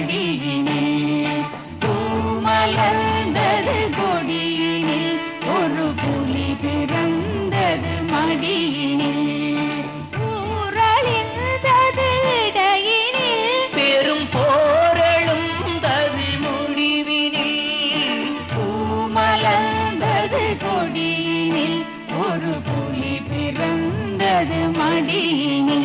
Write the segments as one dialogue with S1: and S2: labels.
S1: கொடியினில் பூமலர்ந்தது கொடியினில்
S2: ஒரு புலி பிறந்தது மடியினில்.
S1: ஊரழிந்தது இடையினில் பெரும் போரழும் தது முடிவினில். பூமலர்ந்தது கொடியினில்
S2: ஒரு புலி பிறந்தது மடியினில்.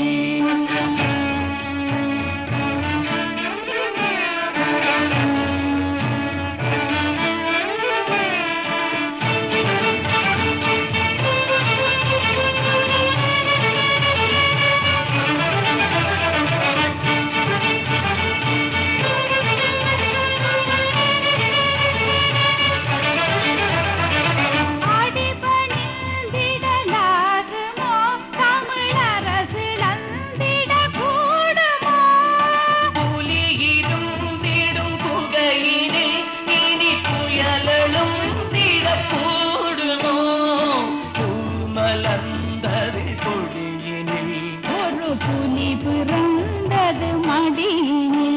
S2: பிறந்தது மடியில்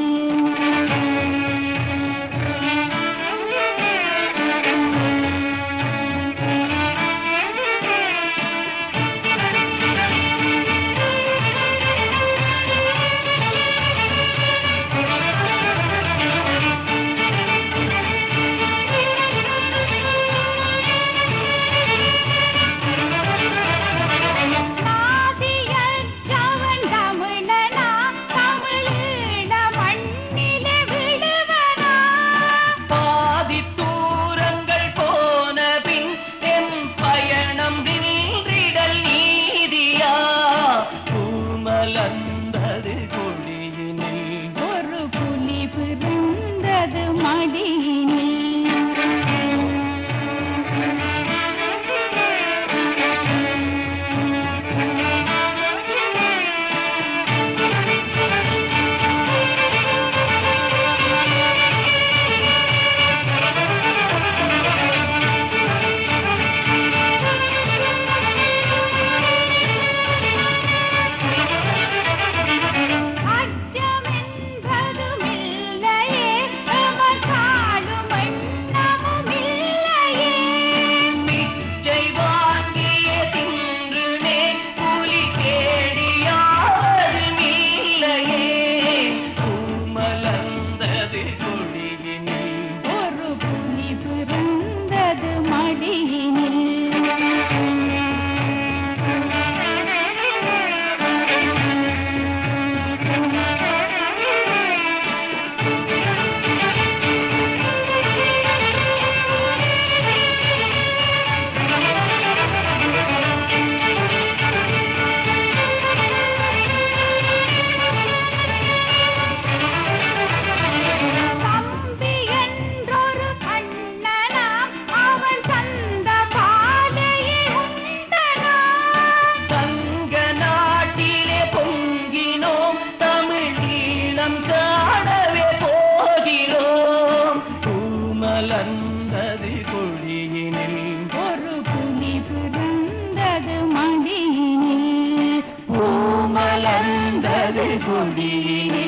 S2: குடியிலே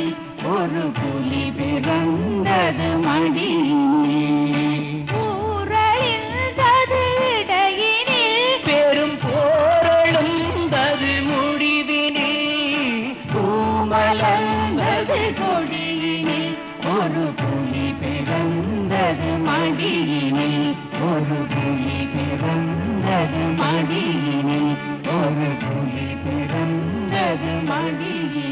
S2: ஒரு புலி பிறந்தது மடியிலே
S1: பெரும் போரழுந்தது முடிவினே
S2: பூமலந்தது கொடியினே ஒரு புலி பிறந்தது மடியினே ஒரு புலி பிறந்தது மடியினே ஒரு புலி பிறந்தது மடியினே